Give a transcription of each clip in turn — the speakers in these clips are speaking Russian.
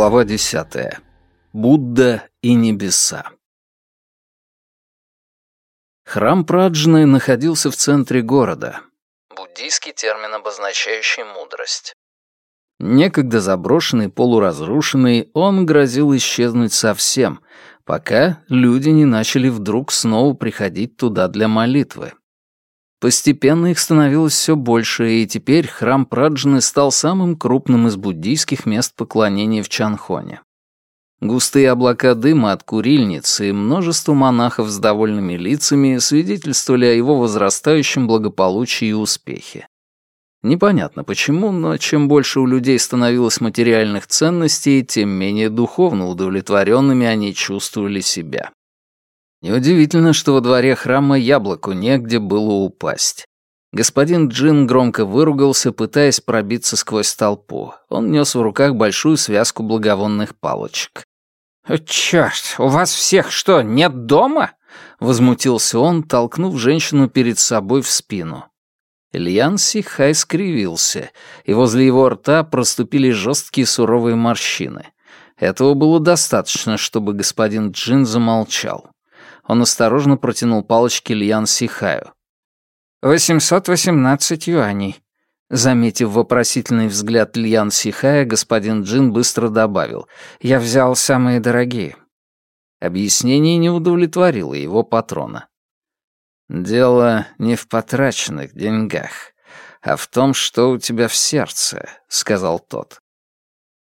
Глава десятая. Будда и небеса. Храм Праджны находился в центре города. Буддийский термин, обозначающий мудрость. Некогда заброшенный, полуразрушенный, он грозил исчезнуть совсем, пока люди не начали вдруг снова приходить туда для молитвы. Постепенно их становилось все больше, и теперь храм Праджны стал самым крупным из буддийских мест поклонения в Чанхоне. Густые облака дыма от курильницы и множество монахов с довольными лицами свидетельствовали о его возрастающем благополучии и успехе. Непонятно почему, но чем больше у людей становилось материальных ценностей, тем менее духовно удовлетворенными они чувствовали себя. Неудивительно, что во дворе храма яблоку негде было упасть. Господин Джин громко выругался, пытаясь пробиться сквозь толпу. Он нес в руках большую связку благовонных палочек. «Чёрт, у вас всех что, нет дома?» — возмутился он, толкнув женщину перед собой в спину. Ильян Сихай скривился, и возле его рта проступили жесткие суровые морщины. Этого было достаточно, чтобы господин Джин замолчал. Он осторожно протянул палочки Льян Сихаю. «Восемьсот восемнадцать юаней». Заметив вопросительный взгляд Льян Сихая, господин Джин быстро добавил. «Я взял самые дорогие». Объяснение не удовлетворило его патрона. «Дело не в потраченных деньгах, а в том, что у тебя в сердце», — сказал тот.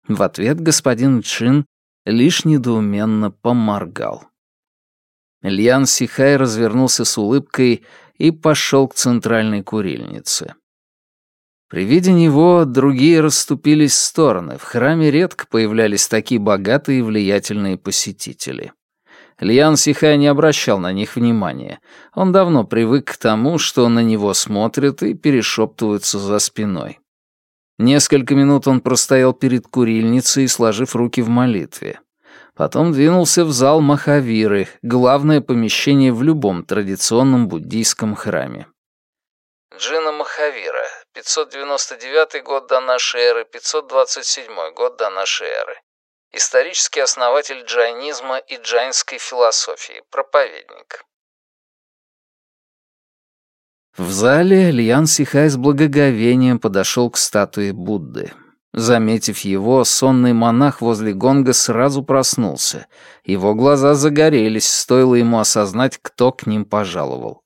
В ответ господин Джин лишь недоуменно поморгал. Льян Сихай развернулся с улыбкой и пошел к центральной курильнице. При виде него другие расступились в стороны. В храме редко появлялись такие богатые и влиятельные посетители. Льян Сихай не обращал на них внимания. Он давно привык к тому, что на него смотрят и перешептываются за спиной. Несколько минут он простоял перед курильницей, сложив руки в молитве. Потом двинулся в зал Махавиры, главное помещение в любом традиционном буддийском храме. Джина Махавира, 599 год до нашей эры, 527 год до нашей эры. Исторический основатель джайнизма и джайнской философии, проповедник. В зале Льян Сихай с благоговением подошел к статуе Будды. Заметив его, сонный монах возле гонга сразу проснулся. Его глаза загорелись, стоило ему осознать, кто к ним пожаловал.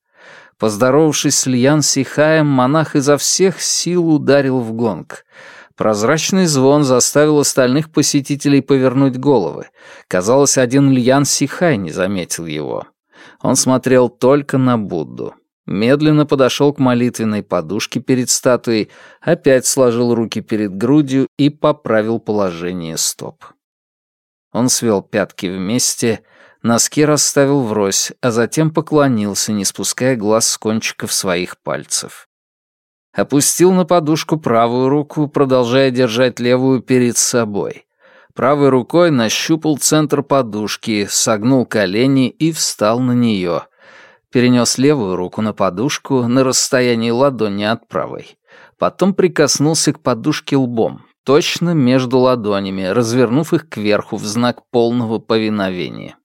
Поздоровавшись с Льян Сихаем, монах изо всех сил ударил в гонг. Прозрачный звон заставил остальных посетителей повернуть головы. Казалось, один Льян Сихай не заметил его. Он смотрел только на Будду медленно подошел к молитвенной подушке перед статуей, опять сложил руки перед грудью и поправил положение стоп. Он свел пятки вместе, носки расставил врозь, а затем поклонился, не спуская глаз с кончиков своих пальцев. Опустил на подушку правую руку, продолжая держать левую перед собой. Правой рукой нащупал центр подушки, согнул колени и встал на нее — перенес левую руку на подушку на расстоянии ладони от правой. Потом прикоснулся к подушке лбом, точно между ладонями, развернув их кверху в знак полного повиновения.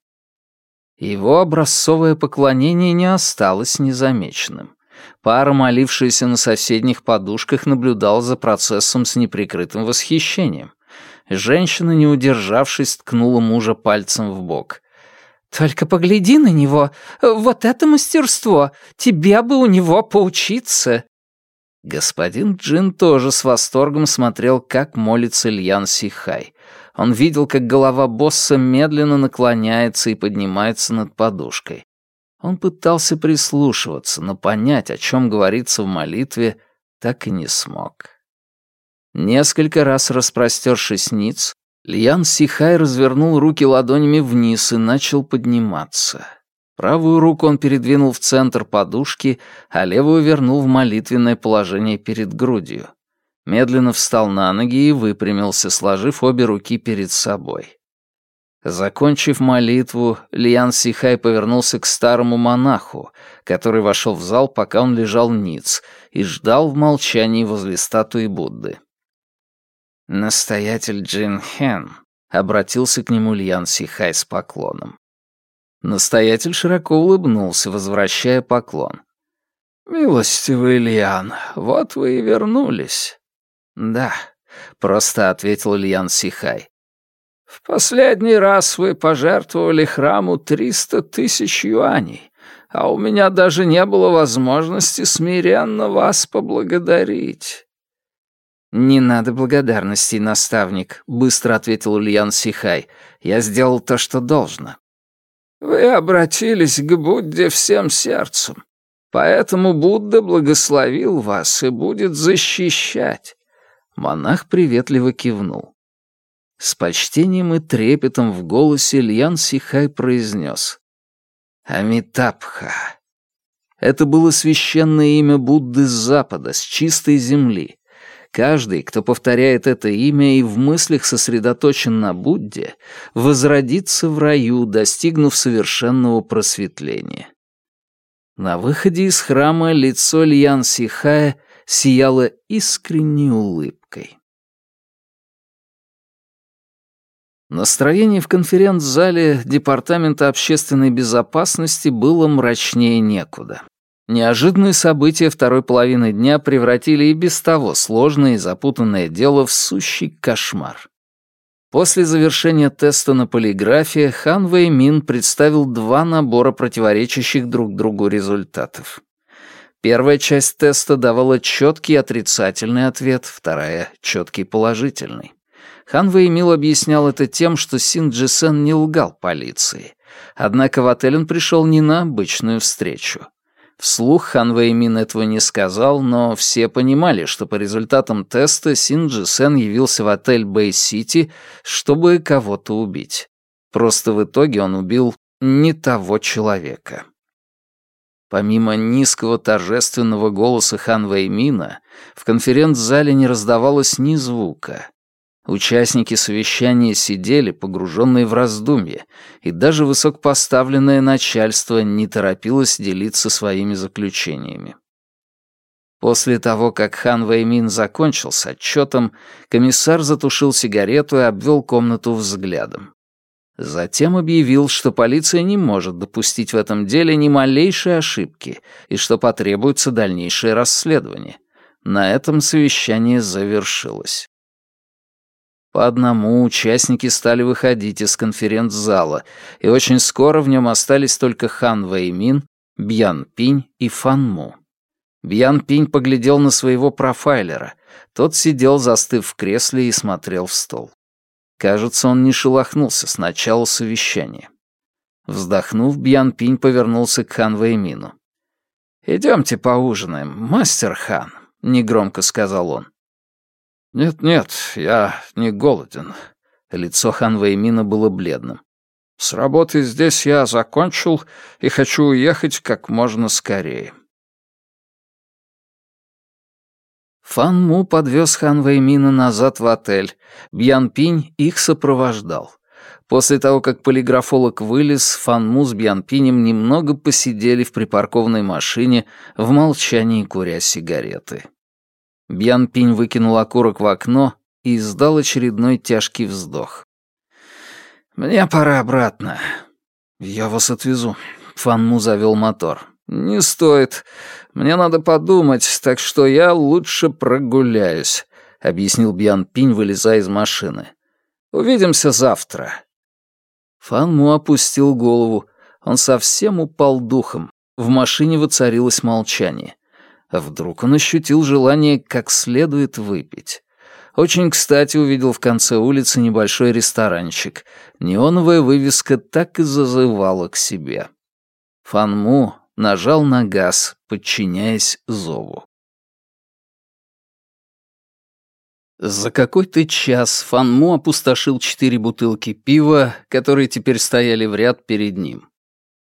Его образцовое поклонение не осталось незамеченным. Пара, молившаяся на соседних подушках, наблюдала за процессом с неприкрытым восхищением. Женщина, не удержавшись, ткнула мужа пальцем в бок. «Только погляди на него. Вот это мастерство. Тебе бы у него поучиться». Господин Джин тоже с восторгом смотрел, как молится Льян Сихай. Он видел, как голова босса медленно наклоняется и поднимается над подушкой. Он пытался прислушиваться, но понять, о чем говорится в молитве, так и не смог. Несколько раз распростершись ниц, Льян Сихай развернул руки ладонями вниз и начал подниматься. Правую руку он передвинул в центр подушки, а левую вернул в молитвенное положение перед грудью. Медленно встал на ноги и выпрямился, сложив обе руки перед собой. Закончив молитву, Льян Сихай повернулся к старому монаху, который вошел в зал, пока он лежал ниц, и ждал в молчании возле статуи Будды. «Настоятель Джин Хэн», обратился к нему Льян Сихай с поклоном. Настоятель широко улыбнулся, возвращая поклон. «Милостивый Льян, вот вы и вернулись». «Да», — просто ответил Льян Сихай. «В последний раз вы пожертвовали храму триста тысяч юаней, а у меня даже не было возможности смиренно вас поблагодарить». «Не надо благодарностей, наставник», — быстро ответил Ульян Сихай. «Я сделал то, что должно». «Вы обратились к Будде всем сердцем, поэтому Будда благословил вас и будет защищать». Монах приветливо кивнул. С почтением и трепетом в голосе Ильян Сихай произнес «Амитабха». Это было священное имя Будды с запада, с чистой земли. Каждый, кто повторяет это имя и в мыслях сосредоточен на Будде, возродится в раю, достигнув совершенного просветления. На выходе из храма лицо Льян Сихая сияло искренней улыбкой. Настроение в конференц-зале Департамента общественной безопасности было мрачнее некуда. Неожиданные события второй половины дня превратили и без того сложное и запутанное дело в сущий кошмар. После завершения теста на полиграфе Хан Вэймин представил два набора противоречащих друг другу результатов. Первая часть теста давала четкий отрицательный ответ, вторая — четкий положительный. Хан Вэймин объяснял это тем, что Син Джисен не лгал полиции. Однако в отель он пришел не на обычную встречу. Вслух Хан Вэймин этого не сказал, но все понимали, что по результатам теста Син Джисен явился в отель Бэй-Сити, чтобы кого-то убить. Просто в итоге он убил не того человека. Помимо низкого торжественного голоса Хан Вэймина, в конференц-зале не раздавалось ни звука. Участники совещания сидели, погруженные в раздумье, и даже высокопоставленное начальство не торопилось делиться своими заключениями. После того, как Хан Вэймин закончил с отчетом, комиссар затушил сигарету и обвел комнату взглядом. Затем объявил, что полиция не может допустить в этом деле ни малейшей ошибки и что потребуется дальнейшее расследование. На этом совещание завершилось. По одному участники стали выходить из конференц-зала, и очень скоро в нем остались только Хан Вэймин, Бьян Пинь и Фан Му. Бьян Пинь поглядел на своего профайлера. Тот сидел, застыв в кресле, и смотрел в стол. Кажется, он не шелохнулся с начала совещания. Вздохнув, Бьян Пинь повернулся к Хан Вэймину. «Идемте поужинаем, мастер Хан», — негромко сказал он. «Нет-нет, я не голоден». Лицо Хан Вэймина было бледным. «С работы здесь я закончил и хочу уехать как можно скорее». Фан Му подвез Хан Вэймина назад в отель. Бьян Пинь их сопровождал. После того, как полиграфолог вылез, Фан Му с Бьян Пинем немного посидели в припаркованной машине в молчании куря сигареты. Бьян Пинь выкинул окурок в окно и издал очередной тяжкий вздох. «Мне пора обратно. Я вас отвезу». Фанму завел мотор. «Не стоит. Мне надо подумать, так что я лучше прогуляюсь», — объяснил Бьян Пинь, вылезая из машины. «Увидимся завтра». Фанму опустил голову. Он совсем упал духом. В машине воцарилось молчание. А вдруг он ощутил желание как следует выпить. Очень кстати увидел в конце улицы небольшой ресторанчик. Неоновая вывеска так и зазывала к себе. Фанму нажал на газ, подчиняясь зову. За какой-то час Фанму опустошил четыре бутылки пива, которые теперь стояли в ряд перед ним.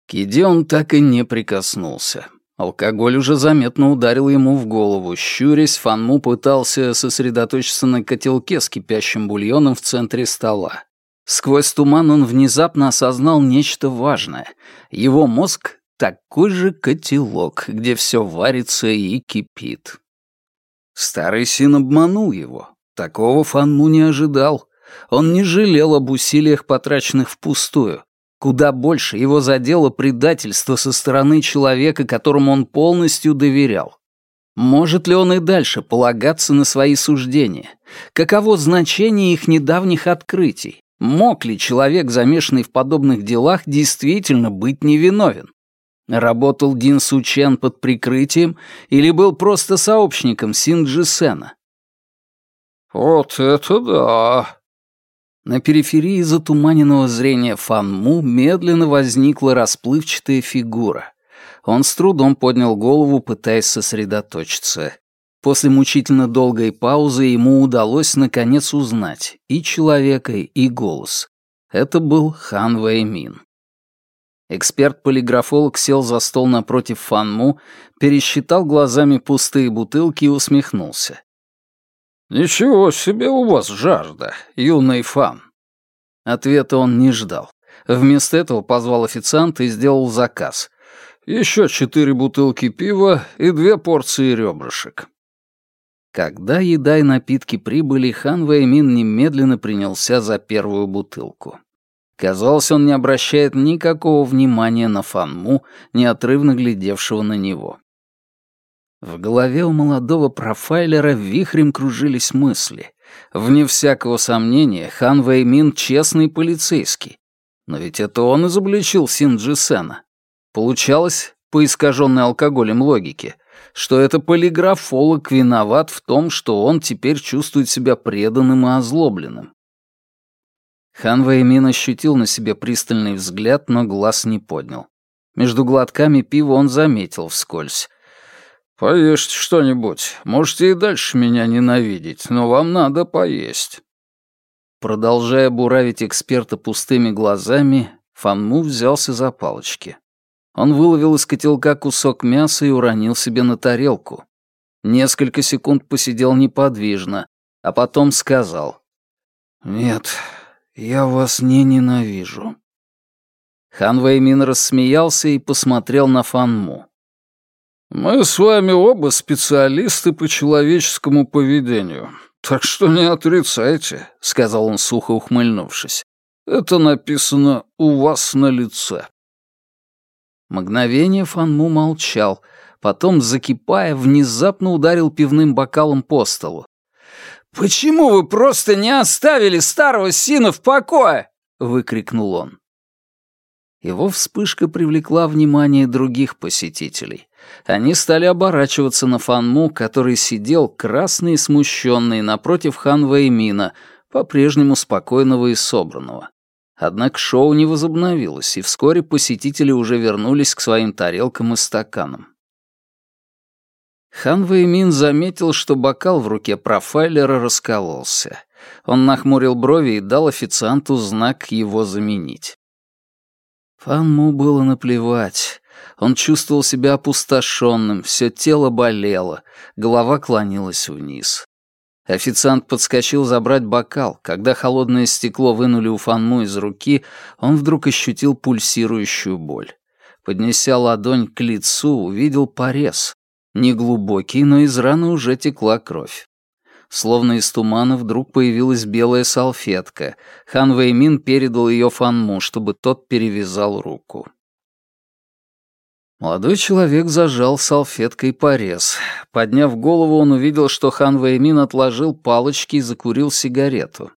К еде он так и не прикоснулся. Алкоголь уже заметно ударил ему в голову. Щурясь, Фанму пытался сосредоточиться на котелке с кипящим бульоном в центре стола. Сквозь туман он внезапно осознал нечто важное. Его мозг — такой же котелок, где все варится и кипит. Старый Син обманул его. Такого Фанму не ожидал. Он не жалел об усилиях, потраченных впустую. Куда больше его задело предательство со стороны человека, которому он полностью доверял. Может ли он и дальше полагаться на свои суждения? Каково значение их недавних открытий? Мог ли человек, замешанный в подобных делах, действительно быть невиновен? Работал Дин Сучен под прикрытием или был просто сообщником Синджи Сена? «Вот это да!» На периферии затуманенного зрения Фанму медленно возникла расплывчатая фигура. Он с трудом поднял голову, пытаясь сосредоточиться. После мучительно долгой паузы ему удалось наконец узнать и человека, и голос. Это был Хан Вэймин. Эксперт-полиграфолог сел за стол напротив Фанму, пересчитал глазами пустые бутылки и усмехнулся. «Ничего себе у вас жажда, юный Фан!» Ответа он не ждал. Вместо этого позвал официанта и сделал заказ. Еще четыре бутылки пива и две порции ребрышек. Когда еда и напитки прибыли, хан Вэймин немедленно принялся за первую бутылку. Казалось, он не обращает никакого внимания на Фанму, неотрывно глядевшего на него. В голове у молодого профайлера вихрем кружились мысли. Вне всякого сомнения, Хан Вэймин — честный полицейский. Но ведь это он изобличил Синджи Сена. Получалось, по искаженной алкоголем логике, что это полиграфолог виноват в том, что он теперь чувствует себя преданным и озлобленным. Хан Вэймин ощутил на себе пристальный взгляд, но глаз не поднял. Между глотками пива он заметил вскользь. «Поешьте что-нибудь. Можете и дальше меня ненавидеть, но вам надо поесть». Продолжая буравить эксперта пустыми глазами, Фанму взялся за палочки. Он выловил из котелка кусок мяса и уронил себе на тарелку. Несколько секунд посидел неподвижно, а потом сказал. «Нет, я вас не ненавижу». Хан Вэймин рассмеялся и посмотрел на Фанму. «Мы с вами оба специалисты по человеческому поведению, так что не отрицайте», — сказал он сухо ухмыльнувшись. «Это написано у вас на лице». Мгновение Фанму молчал, потом, закипая, внезапно ударил пивным бокалом по столу. «Почему вы просто не оставили старого сина в покое?» — выкрикнул он. Его вспышка привлекла внимание других посетителей. Они стали оборачиваться на Фанму, который сидел, красный и смущенный, напротив Хан Вэймина, по-прежнему спокойного и собранного. Однако шоу не возобновилось, и вскоре посетители уже вернулись к своим тарелкам и стаканам. Хан Вэймин заметил, что бокал в руке профайлера раскололся. Он нахмурил брови и дал официанту знак его заменить. Фанму было наплевать. Он чувствовал себя опустошенным, все тело болело, голова клонилась вниз. Официант подскочил забрать бокал. Когда холодное стекло вынули у Фанму из руки, он вдруг ощутил пульсирующую боль. Поднеся ладонь к лицу, увидел порез. Неглубокий, но из раны уже текла кровь. Словно из тумана вдруг появилась белая салфетка. Хан Вэймин передал ее Фанму, чтобы тот перевязал руку. Молодой человек зажал салфеткой порез. Подняв голову, он увидел, что Хан Вэймин отложил палочки и закурил сигарету.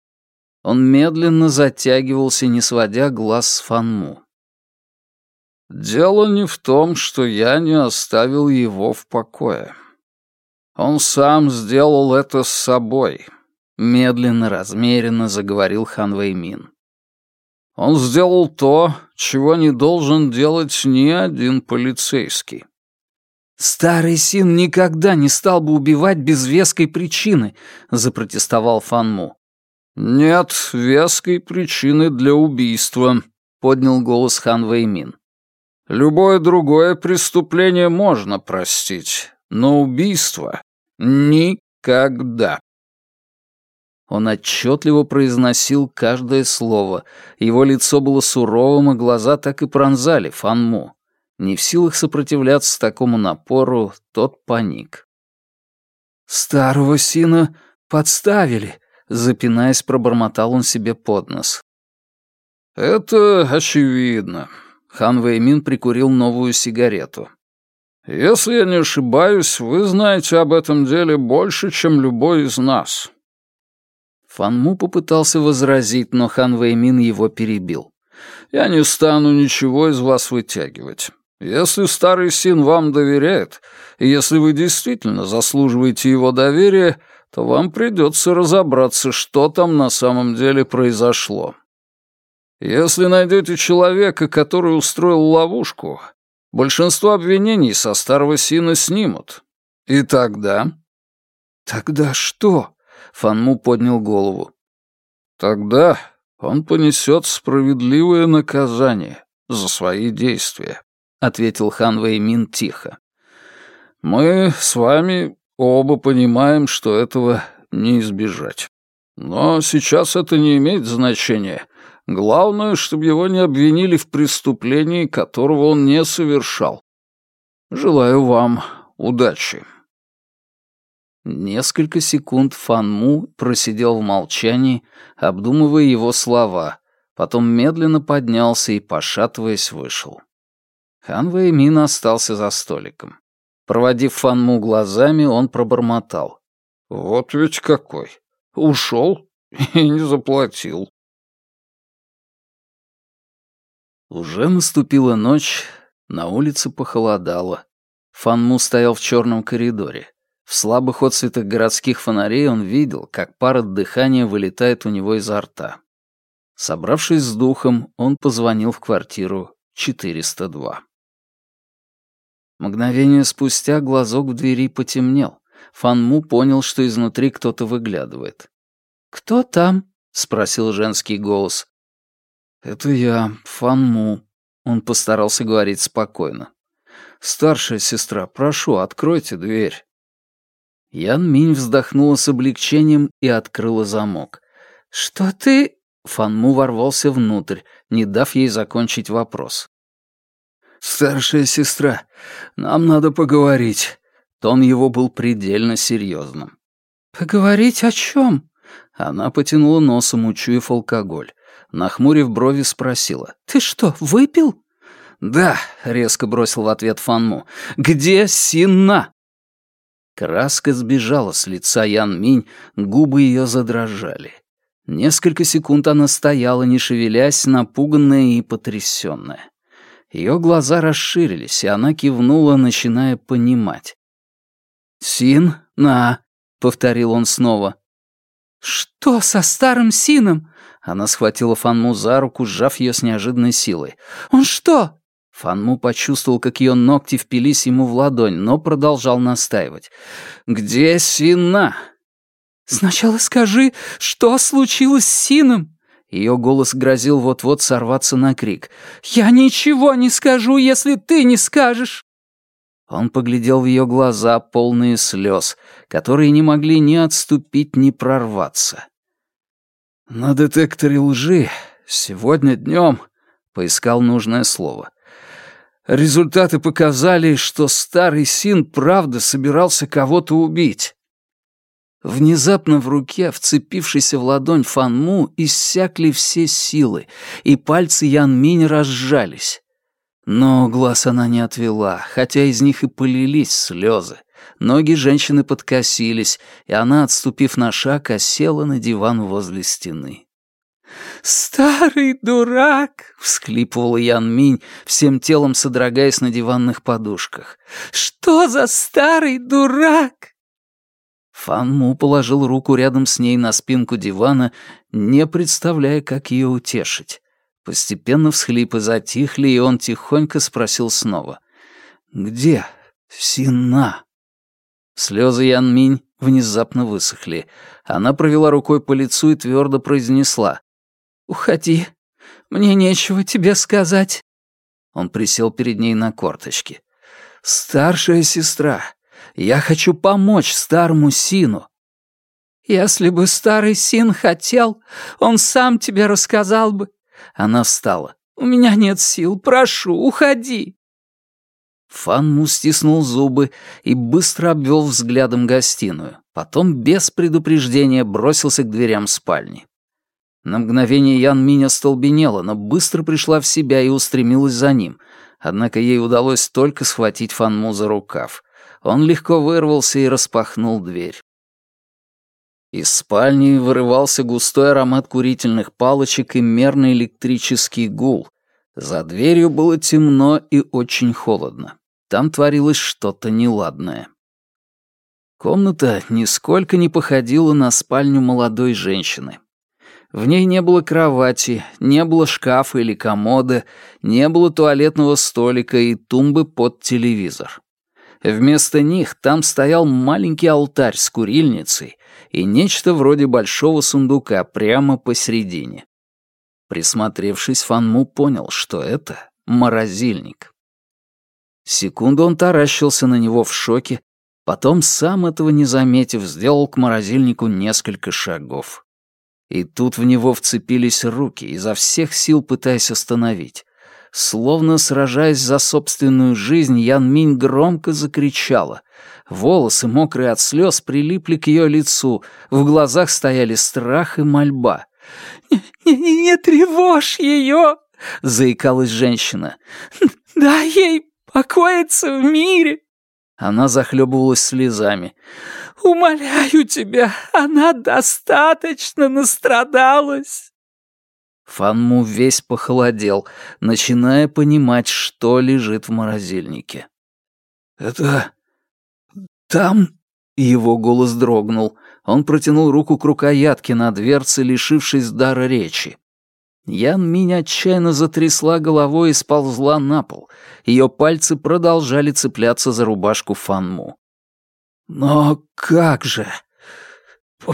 Он медленно затягивался, не сводя глаз с Фанму. Дело не в том, что я не оставил его в покое. Он сам сделал это с собой, медленно, размеренно заговорил Хан Вэймин. Он сделал то, чего не должен делать ни один полицейский. «Старый Син никогда не стал бы убивать без веской причины», — запротестовал Фанму. «Нет веской причины для убийства», — поднял голос Хан Вэймин. Любое другое преступление можно простить, но убийство — никогда. Он отчетливо произносил каждое слово. Его лицо было суровым, а глаза так и пронзали Фанму. Не в силах сопротивляться такому напору, тот паник. «Старого сина подставили», — Запинаясь, пробормотал он себе под нос. «Это очевидно». Хан Вэймин прикурил новую сигарету. «Если я не ошибаюсь, вы знаете об этом деле больше, чем любой из нас». Фан Му попытался возразить, но Хан Вэймин его перебил. «Я не стану ничего из вас вытягивать. Если старый Син вам доверяет, и если вы действительно заслуживаете его доверия, то вам придется разобраться, что там на самом деле произошло. Если найдете человека, который устроил ловушку, большинство обвинений со старого Сина снимут. И тогда... Тогда что? Фанму поднял голову. Тогда он понесет справедливое наказание за свои действия, ответил Хан Вэймин тихо. Мы с вами оба понимаем, что этого не избежать. Но сейчас это не имеет значения. Главное, чтобы его не обвинили в преступлении, которого он не совершал. Желаю вам удачи. Несколько секунд Фан Му просидел в молчании, обдумывая его слова, потом медленно поднялся и, пошатываясь, вышел. Хан Вэймин остался за столиком. Проводив Фан Му глазами, он пробормотал. «Вот ведь какой! Ушел и не заплатил». Уже наступила ночь, на улице похолодало. Фан Му стоял в черном коридоре. В слабых отсветах городских фонарей он видел, как пар от дыхания вылетает у него изо рта. Собравшись с духом, он позвонил в квартиру 402. Мгновение спустя глазок в двери потемнел. Фан Му понял, что изнутри кто-то выглядывает. «Кто там?» — спросил женский голос. «Это я, Фан Му», — он постарался говорить спокойно. «Старшая сестра, прошу, откройте дверь». Ян Минь вздохнула с облегчением и открыла замок. «Что ты...» Фанму ворвался внутрь, не дав ей закончить вопрос. «Старшая сестра, нам надо поговорить». Тон его был предельно серьезным. «Поговорить о чем?» Она потянула носом, учуяв алкоголь. Нахмурив брови, спросила. «Ты что, выпил?» «Да», — резко бросил в ответ Фанму. «Где Синна?» Краска сбежала с лица Ян Минь, губы ее задрожали. Несколько секунд она стояла, не шевелясь, напуганная и потрясенная. Ее глаза расширились, и она кивнула, начиная понимать. «Син, на», — повторил он снова. «Что со старым Сином?» Она схватила Фанму за руку, сжав ее с неожиданной силой. «Он что, Фанму почувствовал, как ее ногти впились ему в ладонь, но продолжал настаивать. «Где Сина?» «Сначала скажи, что случилось с Сином?» Ее голос грозил вот-вот сорваться на крик. «Я ничего не скажу, если ты не скажешь!» Он поглядел в ее глаза, полные слез, которые не могли ни отступить, ни прорваться. «На детекторе лжи сегодня днем...» — поискал нужное слово — Результаты показали, что старый Син правда собирался кого-то убить. Внезапно в руке, вцепившейся в ладонь Фанму, иссякли все силы, и пальцы Ян Минь разжались. Но глаз она не отвела, хотя из них и полились слезы. Ноги женщины подкосились, и она, отступив на шаг, осела на диван возле стены. «Старый дурак!» — всхлипывал Ян Минь, всем телом содрогаясь на диванных подушках. «Что за старый дурак?» Фан Му положил руку рядом с ней на спинку дивана, не представляя, как ее утешить. Постепенно всхлипы затихли, и он тихонько спросил снова. «Где Сина?» Слезы Ян Минь внезапно высохли. Она провела рукой по лицу и твердо произнесла. «Уходи. Мне нечего тебе сказать». Он присел перед ней на корточки. «Старшая сестра, я хочу помочь старому Сину». «Если бы старый Син хотел, он сам тебе рассказал бы». Она встала. «У меня нет сил, прошу, уходи». Фанму стиснул зубы и быстро обвел взглядом гостиную. Потом без предупреждения бросился к дверям спальни. На мгновение Ян Минь остолбенела, но быстро пришла в себя и устремилась за ним. Однако ей удалось только схватить Фанму за рукав. Он легко вырвался и распахнул дверь. Из спальни вырывался густой аромат курительных палочек и мерный электрический гул. За дверью было темно и очень холодно. Там творилось что-то неладное. Комната нисколько не походила на спальню молодой женщины. В ней не было кровати, не было шкафа или комода, не было туалетного столика и тумбы под телевизор. Вместо них там стоял маленький алтарь с курильницей и нечто вроде большого сундука прямо посередине. Присмотревшись, Фанму понял, что это морозильник. Секунду он таращился на него в шоке, Потом, сам этого не заметив, сделал к морозильнику несколько шагов. И тут в него вцепились руки, изо всех сил пытаясь остановить. Словно сражаясь за собственную жизнь, Ян Минь громко закричала. Волосы, мокрые от слез, прилипли к ее лицу, в глазах стояли страх и мольба. «Не, не, не тревожь ее!» — заикалась женщина. «Дай ей покоиться в мире!» Она захлебывалась слезами. «Умоляю тебя, она достаточно настрадалась!» Фанму весь похолодел, начиная понимать, что лежит в морозильнике. «Это... там...» Его голос дрогнул. Он протянул руку к рукоятке на дверце, лишившись дара речи. Ян Минь отчаянно затрясла головой и сползла на пол. Ее пальцы продолжали цепляться за рубашку Фанму. «Но как же?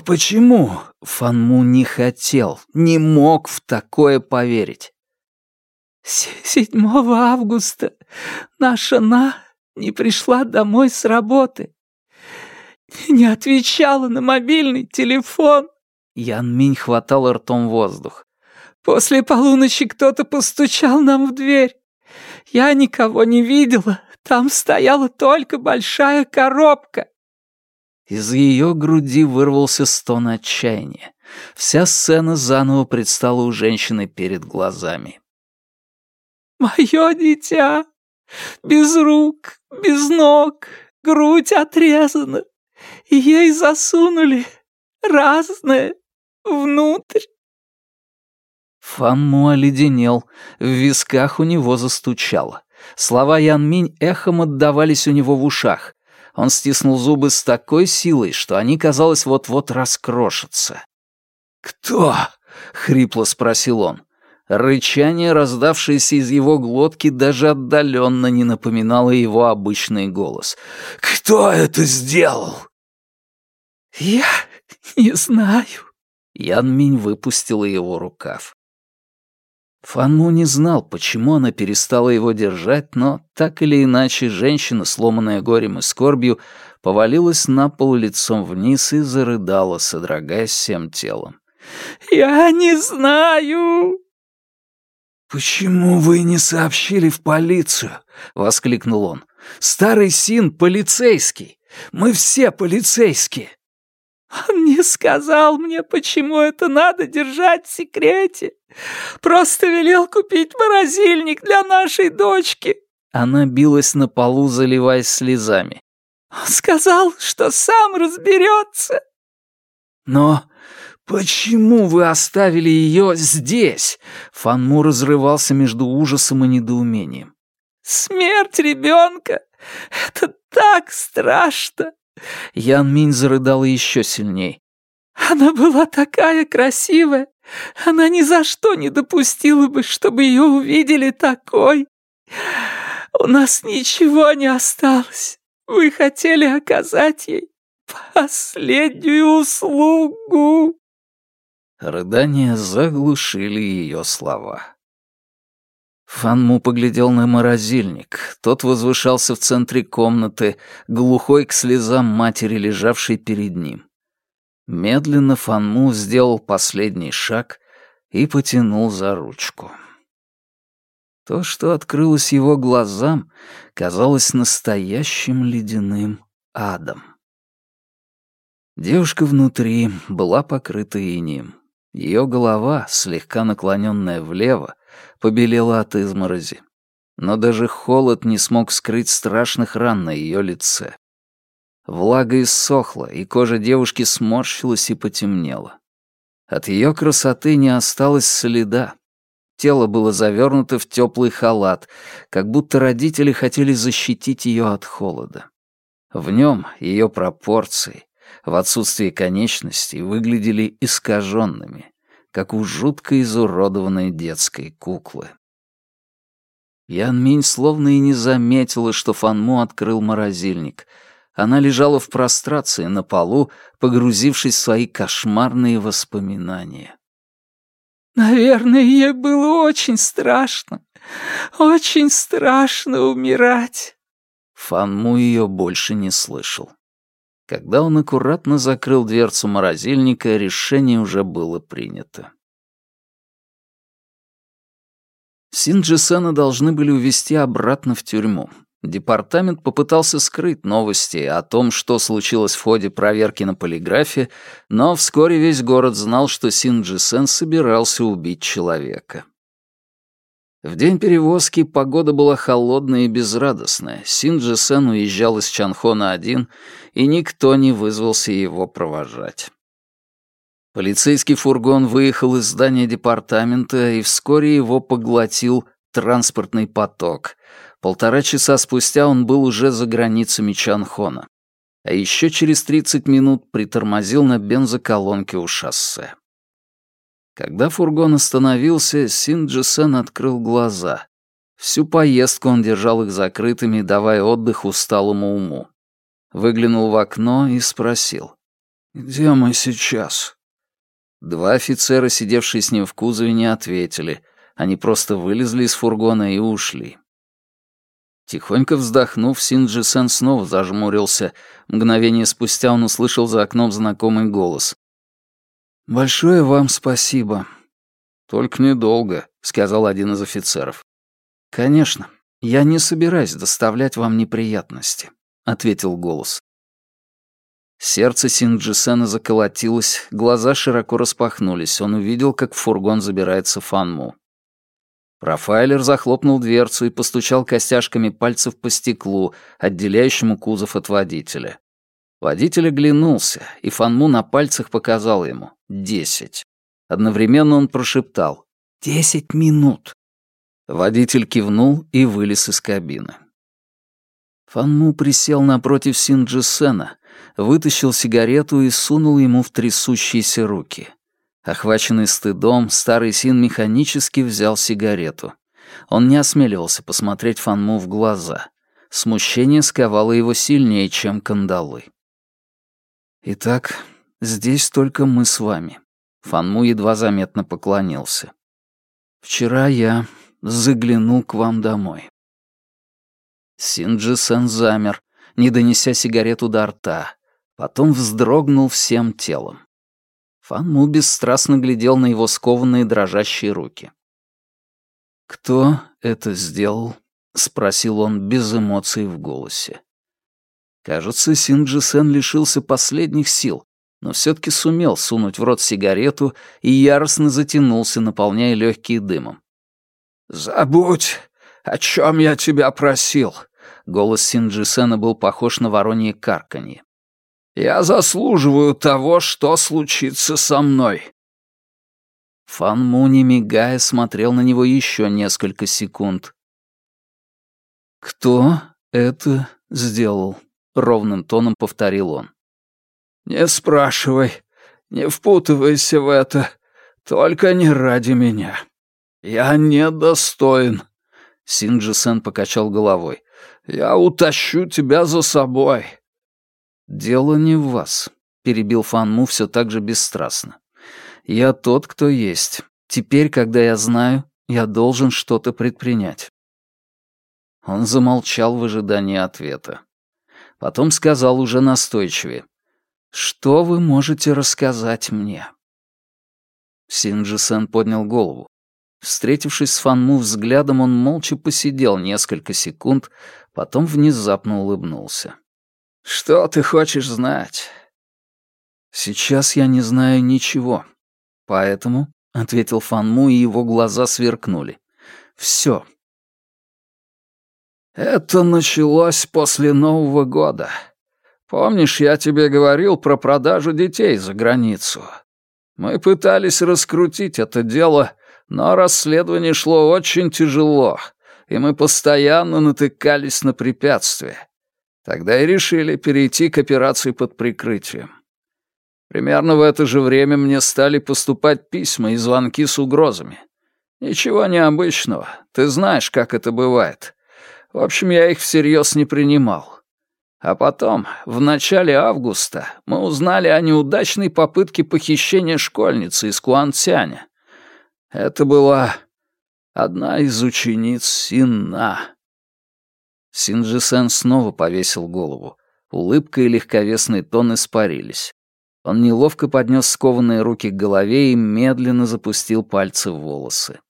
Почему?» Фанму не хотел, не мог в такое поверить. «Седьмого августа наша На не пришла домой с работы. Не отвечала на мобильный телефон». Ян Минь хватал ртом воздух. После полуночи кто-то постучал нам в дверь. Я никого не видела. Там стояла только большая коробка. Из ее груди вырвался стон отчаяния. Вся сцена заново предстала у женщины перед глазами. «Мое дитя! Без рук, без ног, грудь отрезана. Ей засунули разное внутрь. Фанму оледенел, в висках у него застучало. Слова Ян Минь эхом отдавались у него в ушах. Он стиснул зубы с такой силой, что они, казалось, вот-вот раскрошатся. «Кто?» — хрипло спросил он. Рычание, раздавшееся из его глотки, даже отдаленно не напоминало его обычный голос. «Кто это сделал?» «Я не знаю». Ян Минь выпустила его рукав. Фанму не знал, почему она перестала его держать, но так или иначе женщина, сломанная горем и скорбью, повалилась на пол лицом вниз и зарыдала, содрогаясь всем телом. «Я не знаю!» «Почему вы не сообщили в полицию?» — воскликнул он. «Старый Син полицейский! Мы все полицейские!» Он не сказал мне, почему это надо держать в секрете. Просто велел купить морозильник для нашей дочки». Она билась на полу, заливаясь слезами. Он сказал, что сам разберется. «Но почему вы оставили ее здесь?» Фанму разрывался между ужасом и недоумением. «Смерть ребенка! Это так страшно!» Ян Минь зарыдала еще сильней. «Она была такая красивая! Она ни за что не допустила бы, чтобы ее увидели такой! У нас ничего не осталось! Вы хотели оказать ей последнюю услугу!» Рыдания заглушили ее слова. Фанму поглядел на морозильник. Тот возвышался в центре комнаты, глухой к слезам матери, лежавшей перед ним. Медленно Фанму сделал последний шаг и потянул за ручку. То, что открылось его глазам, казалось настоящим ледяным адом. Девушка внутри была покрыта инием. Ее голова, слегка наклоненная влево, побелела от изморози. Но даже холод не смог скрыть страшных ран на ее лице. Влага иссохла, и кожа девушки сморщилась и потемнела. От ее красоты не осталось следа. Тело было завернуто в теплый халат, как будто родители хотели защитить ее от холода. В нем ее пропорции, в отсутствии конечностей, выглядели искаженными, как у жутко изуродованной детской куклы. Ян Минь словно и не заметила, что Фанму открыл морозильник — она лежала в прострации на полу, погрузившись в свои кошмарные воспоминания. «Наверное, ей было очень страшно, очень страшно умирать». Фанму ее больше не слышал. Когда он аккуратно закрыл дверцу морозильника, решение уже было принято. Синджисена должны были увезти обратно в тюрьму. Департамент попытался скрыть новости о том, что случилось в ходе проверки на полиграфе, но вскоре весь город знал, что Синджи Сен собирался убить человека. В день перевозки погода была холодная и безрадостная. Синджи Сен уезжал из Чанхона один, и никто не вызвался его провожать. Полицейский фургон выехал из здания департамента, и вскоре его поглотил транспортный поток, Полтора часа спустя он был уже за границами Чанхона. А еще через 30 минут притормозил на бензоколонке у шоссе. Когда фургон остановился, Син Джисен открыл глаза. Всю поездку он держал их закрытыми, давая отдых усталому уму. Выглянул в окно и спросил. «Где мы сейчас?» Два офицера, сидевшие с ним в кузове, не ответили. Они просто вылезли из фургона и ушли. Тихонько вздохнув, Синджи Сен снова зажмурился. Мгновение спустя он услышал за окном знакомый голос. «Большое вам спасибо». «Только недолго», — сказал один из офицеров. «Конечно, я не собираюсь доставлять вам неприятности», — ответил голос. Сердце Синджисена заколотилось, глаза широко распахнулись. Он увидел, как в фургон забирается Фанму. Профайлер захлопнул дверцу и постучал костяшками пальцев по стеклу, отделяющему кузов от водителя. Водитель оглянулся, и Фанму на пальцах показал ему «десять». Одновременно он прошептал «десять минут». Водитель кивнул и вылез из кабины. Фанму присел напротив Синджисена, вытащил сигарету и сунул ему в трясущиеся руки. Охваченный стыдом, старый Син механически взял сигарету. Он не осмеливался посмотреть Фанму в глаза. Смущение сковало его сильнее, чем кандалы. «Итак, здесь только мы с вами». Фанму едва заметно поклонился. «Вчера я заглянул к вам домой». Синджи Сен замер, не донеся сигарету до рта, потом вздрогнул всем телом. Фанму бесстрастно глядел на его скованные дрожащие руки. «Кто это сделал?» — спросил он без эмоций в голосе. Кажется, Синджи Сен лишился последних сил, но все-таки сумел сунуть в рот сигарету и яростно затянулся, наполняя легкие дымом. «Забудь, о чем я тебя просил!» Голос Синджи Сена был похож на воронье карканье. Я заслуживаю того, что случится со мной». Фан Му, не мигая, смотрел на него еще несколько секунд. «Кто это сделал?» — ровным тоном повторил он. «Не спрашивай, не впутывайся в это, только не ради меня. Я недостоин». Синджи Сен покачал головой. «Я утащу тебя за собой. «Дело не в вас», — перебил Фан Му все так же бесстрастно. «Я тот, кто есть. Теперь, когда я знаю, я должен что-то предпринять». Он замолчал в ожидании ответа. Потом сказал уже настойчивее. «Что вы можете рассказать мне?» Синджи Сен поднял голову. Встретившись с Фанму взглядом, он молча посидел несколько секунд, потом внезапно улыбнулся. «Что ты хочешь знать?» «Сейчас я не знаю ничего. Поэтому», — ответил Фанму, и его глаза сверкнули. «Все». «Это началось после Нового года. Помнишь, я тебе говорил про продажу детей за границу? Мы пытались раскрутить это дело, но расследование шло очень тяжело, и мы постоянно натыкались на препятствия. Тогда и решили перейти к операции под прикрытием. Примерно в это же время мне стали поступать письма и звонки с угрозами. Ничего необычного, ты знаешь, как это бывает. В общем, я их всерьез не принимал. А потом, в начале августа, мы узнали о неудачной попытке похищения школьницы из Куантяня. Это была одна из учениц Синна. Синджисен снова повесил голову. Улыбка и легковесный тон испарились. Он неловко поднес скованные руки к голове и медленно запустил пальцы в волосы.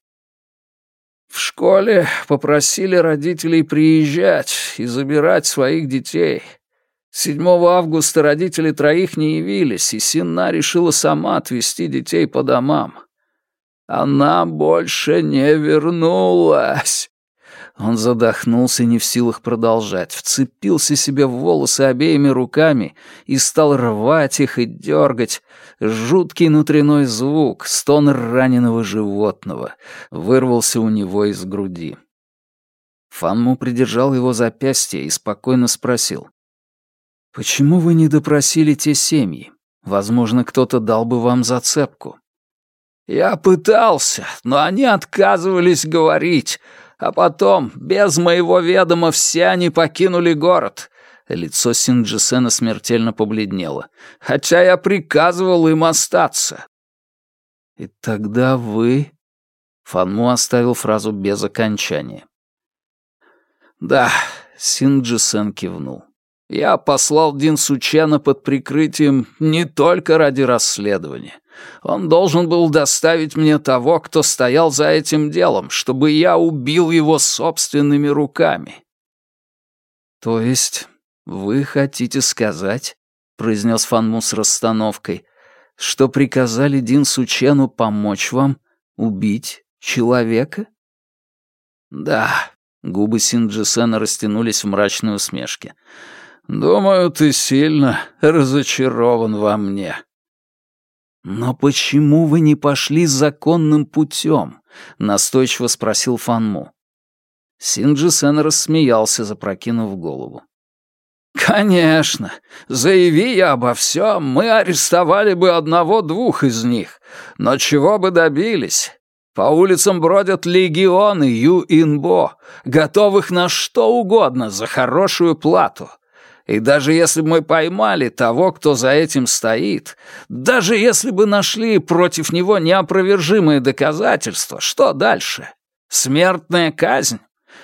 В школе попросили родителей приезжать и забирать своих детей. 7 августа родители троих не явились, и Синна решила сама отвезти детей по домам. Она больше не вернулась. Он задохнулся, не в силах продолжать, вцепился себе в волосы обеими руками и стал рвать их и дергать. Жуткий внутренной звук, стон раненого животного, вырвался у него из груди. Фанму придержал его запястье и спокойно спросил. «Почему вы не допросили те семьи? Возможно, кто-то дал бы вам зацепку». «Я пытался, но они отказывались говорить», а потом, без моего ведома, все они покинули город. Лицо Синджисена смертельно побледнело. Хотя я приказывал им остаться. И тогда вы... Фанму оставил фразу без окончания. Да, Синджисен кивнул. Я послал Дин Сучена под прикрытием не только ради расследования. Он должен был доставить мне того, кто стоял за этим делом, чтобы я убил его собственными руками». «То есть вы хотите сказать, — произнес Фанму с расстановкой, — что приказали Дин Сучену помочь вам убить человека?» «Да», — губы Синджисена растянулись в мрачной усмешке. «Думаю, ты сильно разочарован во мне». «Но почему вы не пошли законным путем?» — настойчиво спросил Фанму. Синджи Сен рассмеялся, запрокинув голову. «Конечно. Заяви я обо всем, мы арестовали бы одного-двух из них. Но чего бы добились? По улицам бродят легионы Ю-Инбо, готовых на что угодно за хорошую плату. И даже если бы мы поймали того, кто за этим стоит, даже если бы нашли против него неопровержимые доказательства, что дальше? Смертная казнь?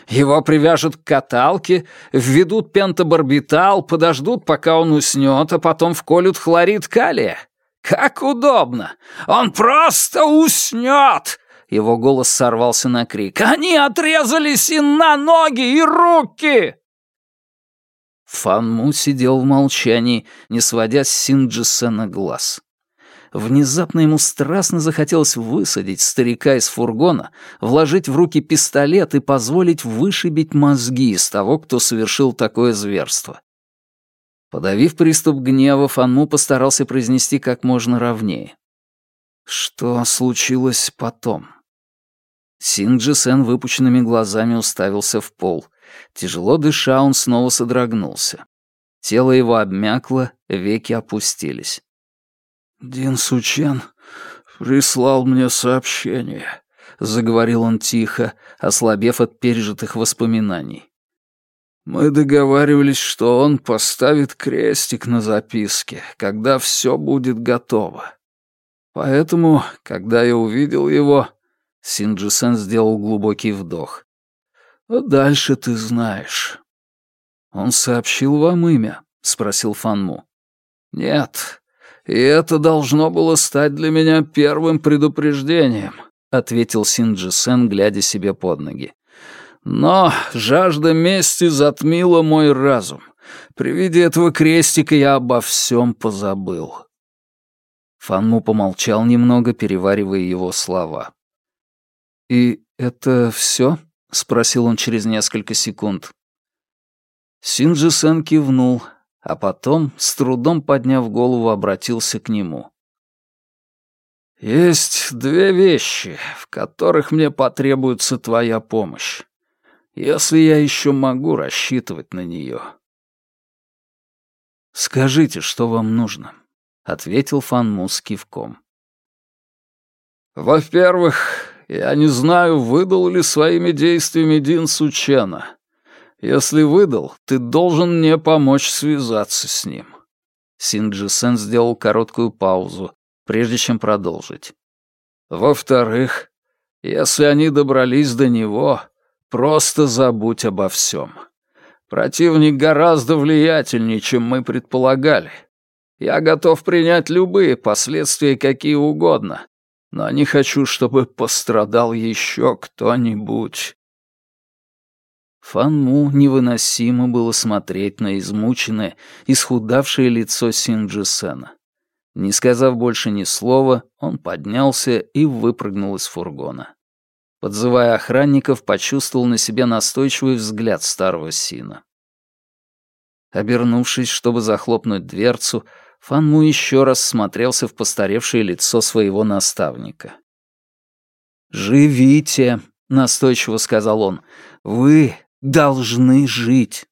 Его привяжут к каталке, введут пентабарбитал, подождут, пока он уснет, а потом вколют хлорид калия. Как удобно! Он просто уснет! Его голос сорвался на крик. «Они отрезали Синна ноги и руки!» Фанму сидел в молчании, не сводя с Синджисена глаз. Внезапно ему страстно захотелось высадить старика из фургона, вложить в руки пистолет и позволить вышибить мозги из того, кто совершил такое зверство. Подавив приступ гнева, Фанму постарался произнести как можно ровнее. Что случилось потом? Синджи Сен выпученными глазами уставился в пол. Тяжело дыша, он снова содрогнулся. Тело его обмякло, веки опустились. «Дин Сучен прислал мне сообщение», — заговорил он тихо, ослабев от пережитых воспоминаний. «Мы договаривались, что он поставит крестик на записке, когда все будет готово. Поэтому, когда я увидел его, Синджисен сделал глубокий вдох. А дальше ты знаешь». «Он сообщил вам имя?» — спросил Фанму. «Нет, и это должно было стать для меня первым предупреждением. ответил Синджи Сен, глядя себе под ноги. «Но жажда мести затмила мой разум. При виде этого крестика я обо всем позабыл». Фанму помолчал немного, переваривая его слова. «И это все? спросил он через несколько секунд. Синджи Сен кивнул, а потом, с трудом подняв голову, обратился к нему. «Есть две вещи, в которых мне потребуется твоя помощь, если я еще могу рассчитывать на нее». «Скажите, что вам нужно», — ответил Фан Му с кивком. «Во-первых, я не знаю, выдал ли своими действиями Дин Сучена. Если выдал, ты должен мне помочь связаться с ним». Синджи Сен сделал короткую паузу, прежде чем продолжить. «Во-вторых, если они добрались до него, просто забудь обо всем. Противник гораздо влиятельнее, чем мы предполагали. Я готов принять любые последствия, какие угодно, но не хочу, чтобы пострадал еще кто-нибудь». Фанму невыносимо было смотреть на измученное, исхудавшее лицо Синджи Сена. Не сказав больше ни слова, он поднялся и выпрыгнул из фургона. Подзывая охранников, почувствовал на себе настойчивый взгляд старого Сина. Обернувшись, чтобы захлопнуть дверцу, Фанму еще раз смотрелся в постаревшее лицо своего наставника. «Живите», — настойчиво сказал он, — «вы должны жить».